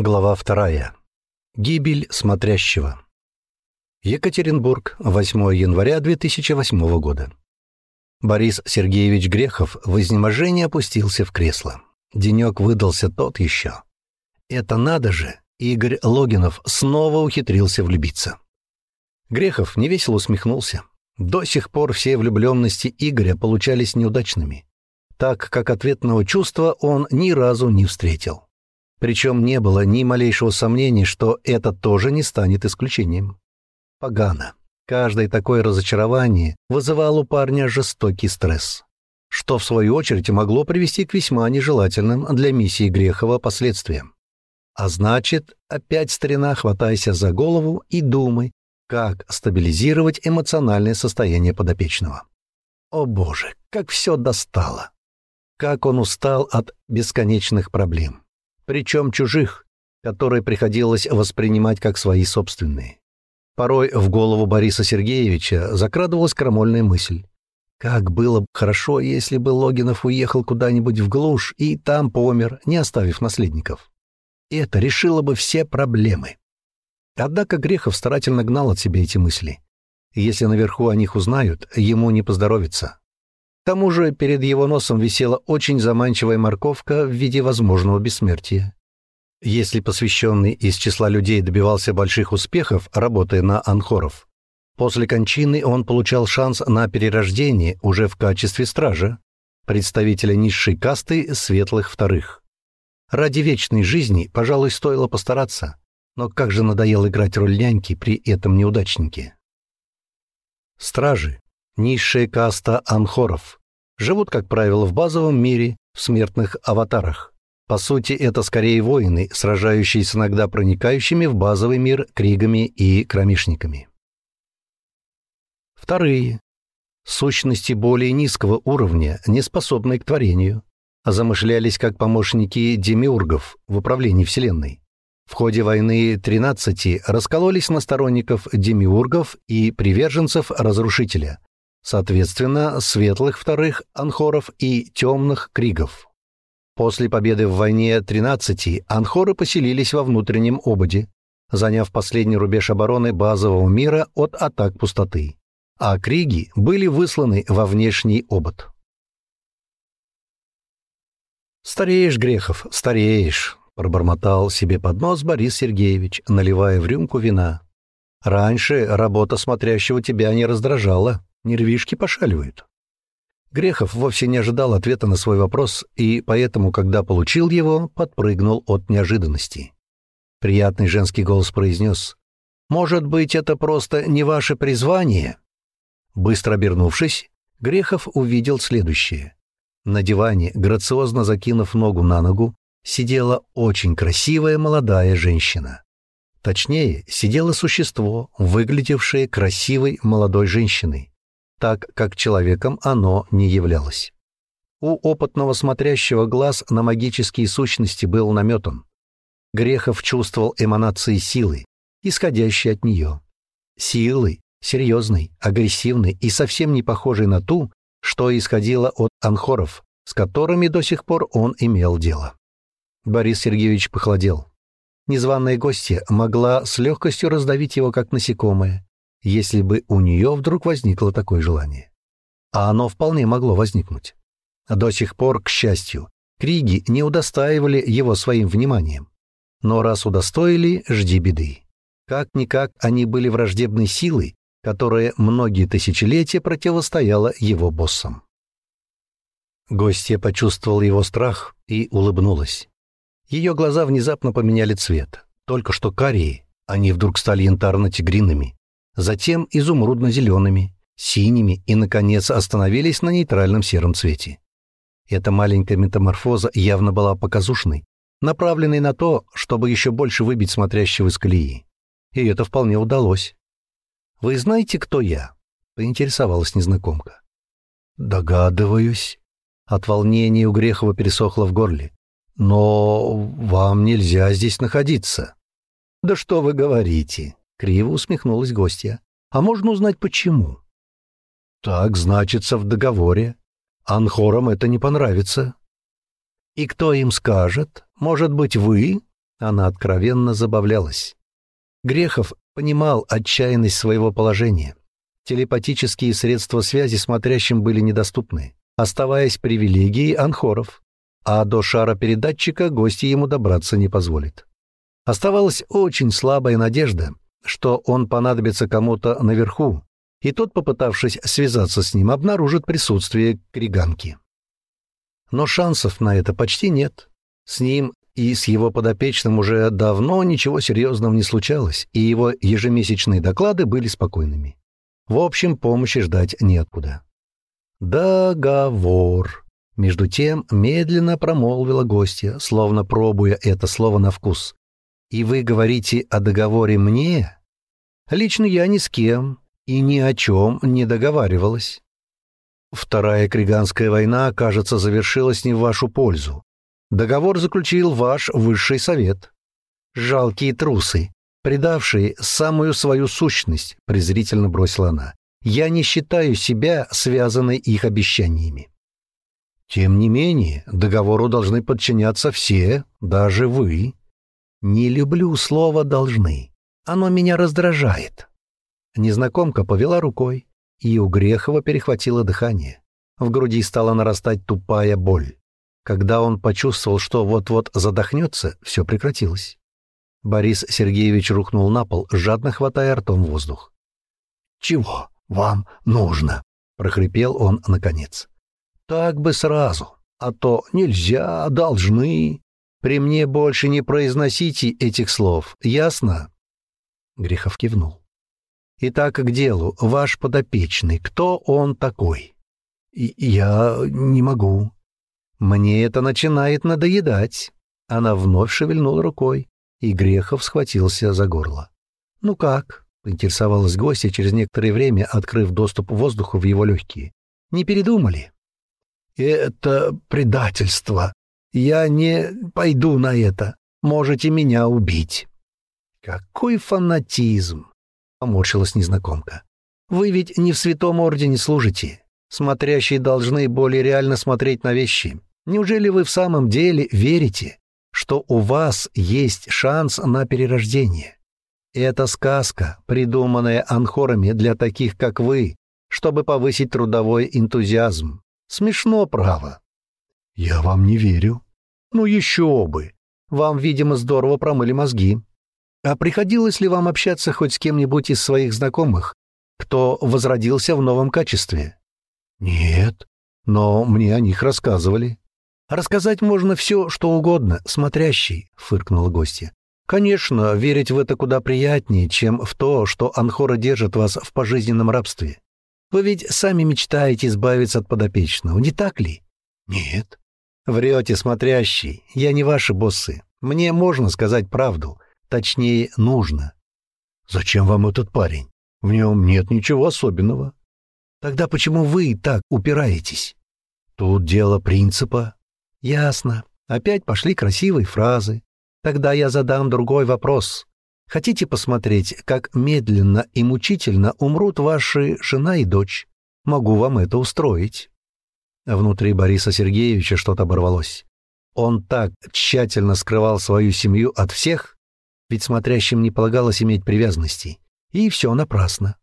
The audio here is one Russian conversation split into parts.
Глава вторая. Гибель смотрящего. Екатеринбург, 8 января 2008 года. Борис Сергеевич Грехов в изнеможении опустился в кресло. Денек выдался тот еще. Это надо же, Игорь Логинов снова ухитрился влюбиться. Грехов невесело усмехнулся. До сих пор все влюбленности Игоря получались неудачными, так как ответного чувства он ни разу не встретил. Причем не было ни малейшего сомнения, что это тоже не станет исключением. Погано. Каждое такое разочарование вызывало у парня жестокий стресс, что в свою очередь могло привести к весьма нежелательным для миссии Грехова последствиям. А значит, опять старина, хватайся за голову и думай, как стабилизировать эмоциональное состояние подопечного. О боже, как все достало! Как он устал от бесконечных проблем причем чужих, которые приходилось воспринимать как свои собственные. Порой в голову Бориса Сергеевича закрадывалась крамольная мысль. Как было бы хорошо, если бы Логинов уехал куда-нибудь в глушь и там помер, не оставив наследников. Это решило бы все проблемы. Однако Грехов старательно гнал от себя эти мысли. Если наверху о них узнают, ему не поздоровится. К тому же перед его носом висела очень заманчивая морковка в виде возможного бессмертия. Если посвященный из числа людей добивался больших успехов, работая на анхоров, после кончины он получал шанс на перерождение уже в качестве стража, представителя низшей касты светлых вторых. Ради вечной жизни, пожалуй, стоило постараться, но как же надоело играть роль няньки при этом неудачнике. Стражи, низшая каста анхоров, живут, как правило, в базовом мире, в смертных аватарах. По сути, это скорее воины, сражающиеся иногда проникающими в базовый мир кригами и кромешниками. Вторые. Сущности более низкого уровня, не способные к творению, а замышлялись как помощники демиургов в управлении Вселенной. В ходе войны 13 раскололись на сторонников демиургов и приверженцев Разрушителя, соответственно, светлых вторых анхоров и темных кригов. После победы в войне 13 анхоры поселились во внутреннем ободе, заняв последний рубеж обороны базового мира от атак пустоты, а криги были высланы во внешний обод. «Стареешь, Грехов, стареешь», — пробормотал себе под нос Борис Сергеевич, наливая в рюмку вина. «Раньше работа смотрящего тебя не раздражала» нервишки пошаливают. Грехов вовсе не ожидал ответа на свой вопрос, и поэтому, когда получил его, подпрыгнул от неожиданности. Приятный женский голос произнес «Может быть, это просто не ваше призвание?» Быстро обернувшись, Грехов увидел следующее. На диване, грациозно закинув ногу на ногу, сидела очень красивая молодая женщина. Точнее, сидело существо, выглядевшее красивой молодой женщиной так как человеком оно не являлось. У опытного смотрящего глаз на магические сущности был наметан. Грехов чувствовал эманации силы, исходящей от нее. Силы, серьезной, агрессивной и совсем не похожей на ту, что исходила от анхоров, с которыми до сих пор он имел дело. Борис Сергеевич похолодел. Незваная гостья могла с легкостью раздавить его, как насекомое, если бы у нее вдруг возникло такое желание. А оно вполне могло возникнуть. До сих пор, к счастью, Криги не удостаивали его своим вниманием. Но раз удостоили, жди беды. Как-никак они были враждебной силой, которая многие тысячелетия противостояла его боссам. Гостья почувствовала его страх и улыбнулась. Ее глаза внезапно поменяли цвет. Только что карие, они вдруг стали янтарно-тигриными, затем изумрудно-зелеными, синими и, наконец, остановились на нейтральном сером цвете. Эта маленькая метаморфоза явно была показушной, направленной на то, чтобы еще больше выбить смотрящего из колеи. И это вполне удалось. «Вы знаете, кто я?» — поинтересовалась незнакомка. «Догадываюсь». От волнения у Грехова пересохло в горле. «Но вам нельзя здесь находиться». «Да что вы говорите?» Криво усмехнулась гостья. «А можно узнать, почему?» «Так значится в договоре. Анхорам это не понравится». «И кто им скажет? Может быть, вы?» Она откровенно забавлялась. Грехов понимал отчаянность своего положения. Телепатические средства связи смотрящим были недоступны, оставаясь привилегией анхоров, а до шара передатчика гости ему добраться не позволит. Оставалась очень слабая надежда, что он понадобится кому-то наверху, и тот, попытавшись связаться с ним, обнаружит присутствие криганки. Но шансов на это почти нет. С ним и с его подопечным уже давно ничего серьезного не случалось, и его ежемесячные доклады были спокойными. В общем, помощи ждать неоткуда. «Договор», — между тем медленно промолвила гостья, словно пробуя это слово на вкус. «И вы говорите о договоре мне? Лично я ни с кем и ни о чем не договаривалась. Вторая Криганская война, кажется, завершилась не в вашу пользу. Договор заключил ваш высший совет. Жалкие трусы, предавшие самую свою сущность, презрительно бросила она. Я не считаю себя связанной их обещаниями. Тем не менее, договору должны подчиняться все, даже вы. Не люблю слово «должны». Оно меня раздражает. Незнакомка повела рукой, и у Грехова перехватило дыхание. В груди стала нарастать тупая боль. Когда он почувствовал, что вот-вот задохнется, все прекратилось. Борис Сергеевич рухнул на пол, жадно хватая ртом воздух. «Чего вам нужно?» — прохрипел он наконец. «Так бы сразу, а то нельзя, должны. При мне больше не произносите этих слов, ясно?» Грехов кивнул. Итак, к делу. Ваш подопечный. Кто он такой? Я не могу. Мне это начинает надоедать. Она вновь шевельнула рукой, и Грехов схватился за горло. Ну как? поинтересовалась гостья через некоторое время, открыв доступ воздуху в его легкие. Не передумали? Это предательство. Я не пойду на это. Можете меня убить. Какой фанатизм! — поморщилась незнакомка. «Вы ведь не в святом ордене служите. Смотрящие должны более реально смотреть на вещи. Неужели вы в самом деле верите, что у вас есть шанс на перерождение? Это сказка, придуманная анхорами для таких, как вы, чтобы повысить трудовой энтузиазм. Смешно, право». «Я вам не верю». «Ну еще бы! Вам, видимо, здорово промыли мозги. А приходилось ли вам общаться хоть с кем-нибудь из своих знакомых, кто возродился в новом качестве? Нет, но мне о них рассказывали. Рассказать можно все, что угодно, смотрящий, фыркнула гостья. Конечно, верить в это куда приятнее, чем в то, что Анхора держит вас в пожизненном рабстве. Вы ведь сами мечтаете избавиться от подопечного, не так ли? Нет. Врете, смотрящий. Я не ваши боссы. Мне можно сказать правду. Точнее, нужно. Зачем вам этот парень? В нем нет ничего особенного. Тогда почему вы так упираетесь? Тут дело принципа. Ясно. Опять пошли красивые фразы. Тогда я задам другой вопрос. Хотите посмотреть, как медленно и мучительно умрут ваши жена и дочь? Могу вам это устроить. Внутри Бориса Сергеевича что-то оборвалось. Он так тщательно скрывал свою семью от всех, ведь смотрящим не полагалось иметь привязанностей. И все напрасно.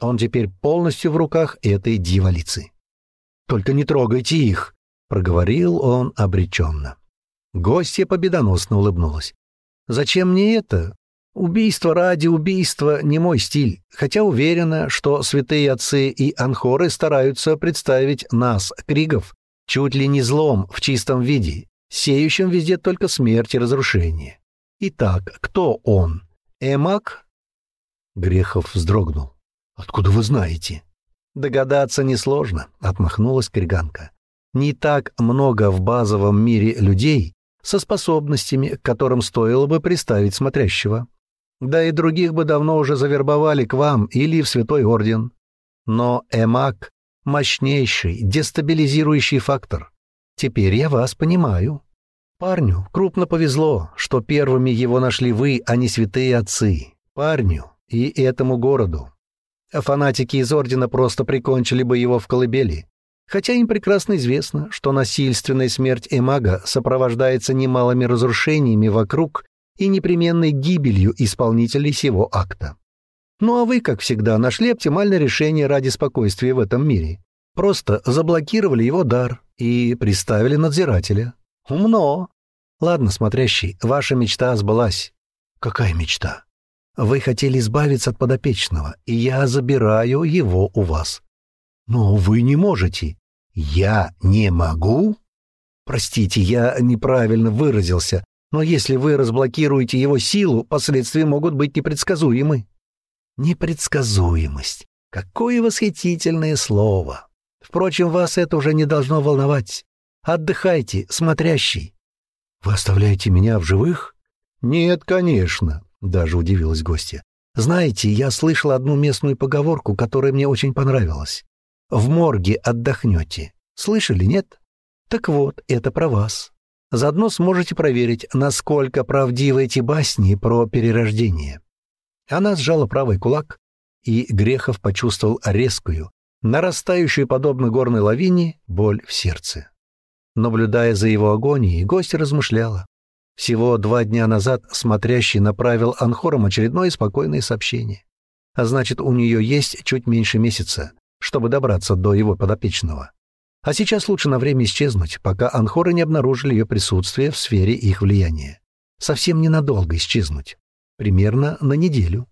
Он теперь полностью в руках этой дьяволицы. «Только не трогайте их!» — проговорил он обреченно. Гостья победоносно улыбнулась. «Зачем мне это? Убийство ради убийства не мой стиль, хотя уверена, что святые отцы и анхоры стараются представить нас, кригов, чуть ли не злом в чистом виде, сеющим везде только смерть и разрушение. Итак, кто он? Эмак? Грехов вздрогнул. Откуда вы знаете? Догадаться несложно, отмахнулась Криганка. Не так много в базовом мире людей со способностями, к которым стоило бы приставить смотрящего. Да и других бы давно уже завербовали к вам или в Святой Орден. Но Эмак — мощнейший, дестабилизирующий фактор. Теперь я вас понимаю. Парню крупно повезло, что первыми его нашли вы, а не святые отцы. Парню и этому городу. Фанатики из Ордена просто прикончили бы его в колыбели. Хотя им прекрасно известно, что насильственная смерть Эмага сопровождается немалыми разрушениями вокруг и непременной гибелью исполнителей сего акта. Ну а вы, как всегда, нашли оптимальное решение ради спокойствия в этом мире. Просто заблокировали его дар и приставили надзирателя. Умно. Ладно, смотрящий, ваша мечта сбылась. Какая мечта? Вы хотели избавиться от подопечного, и я забираю его у вас. Но вы не можете. Я не могу? Простите, я неправильно выразился, но если вы разблокируете его силу, последствия могут быть непредсказуемы. Непредсказуемость. Какое восхитительное слово. Впрочем, вас это уже не должно волновать. Отдыхайте, смотрящий. Вы оставляете меня в живых? Нет, конечно, даже удивилась гостья. Знаете, я слышал одну местную поговорку, которая мне очень понравилась. В морге отдохнете. Слышали, нет? Так вот, это про вас. Заодно сможете проверить, насколько правдивы эти басни про перерождение. Она сжала правый кулак, и Грехов почувствовал резкую, нарастающую подобно горной лавине, боль в сердце. Наблюдая за его агонией, гость размышляла. Всего два дня назад смотрящий направил Анхорам очередное спокойное сообщение. А значит, у нее есть чуть меньше месяца, чтобы добраться до его подопечного. А сейчас лучше на время исчезнуть, пока Анхоры не обнаружили ее присутствие в сфере их влияния. Совсем ненадолго исчезнуть. Примерно на неделю.